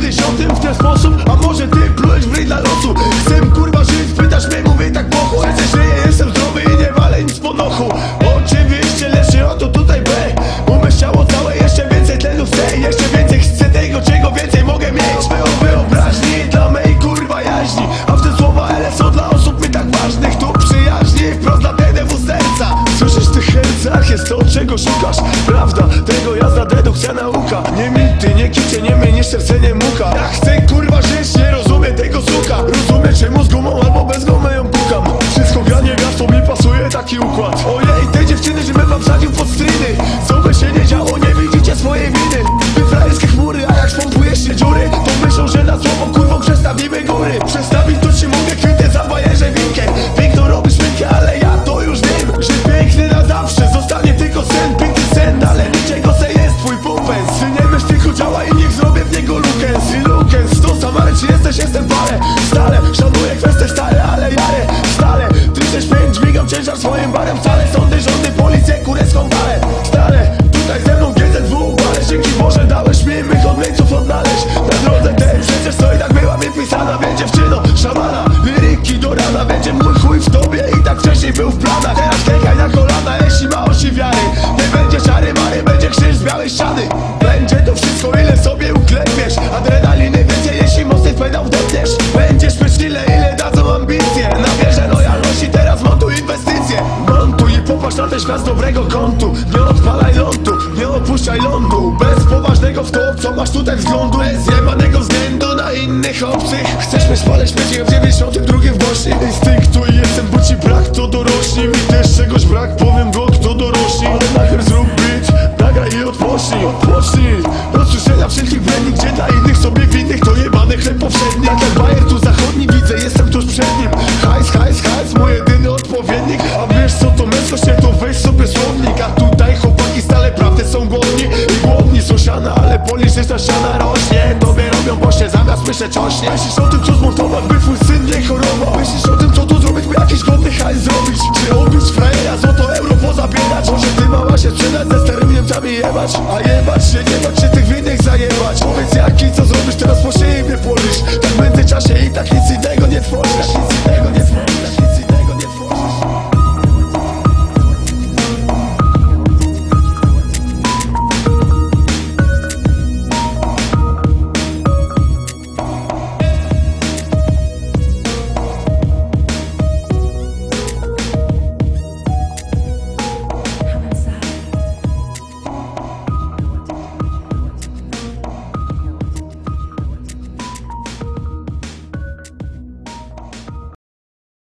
kiedyś o tym w ten sposób? A może ty plułeś w ryj dla losu? Chcę kurwa żyć, pytasz mnie, mówię tak pochu Przecież żyję, jestem zdrowy i nie walę nic po nochu. Oczywiście, nie o to tutaj B. Umyśl ciało całe, jeszcze więcej tlenu chcę Jeszcze więcej chcę tego, czego więcej mogę mieć. Było wyobraźni dla mej kurwa jaźni. A w te słowa L są dla osób mi tak ważnych Tu przyjaźni, wprost dla TDW serca. Słyszysz w tych hercach, jest to czego szukasz. Prawda, tego jazda dedukcja nauka. Nie mity, nie kicie, nie mnie, serce nie mucha. Ja chcę kurwa żyć, nie rozumiem tego suka. Rozumiem czemu ale czy jesteś, Na też nas dobrego kontu Nie odpalaj lądu, nie opuszczaj lądu. Bez poważnego w to, co masz tutaj wzglądu. Bez zjebanego względu na innych obcych Chcesz mieć pole śmieci w 92 w Bośni Instynktu i jestem, bo ci brak to dorośli. Mi też czegoś brak, powiem go co to męskość, nie to weź sobie słownik. A tutaj chłopaki stale prawdy są głodni I głodni. Są siana, ale polityczna siana rośnie. Tobie robią bośnie, zamiast myśleć o śnie. Myślisz o tym, co zmontować, by twój syn nie chorował. Myślisz o tym, co tu zrobić, by jakiś godny hajs zrobić. Czy odbić frajera, złoto euro pozabierać? Może ty mała się sprzedać, ze starymi Niemcami jebać? A jebać się, nie bać się tych winnych zajebać? Powiedz jaki, co zrobisz teraz po siebie, po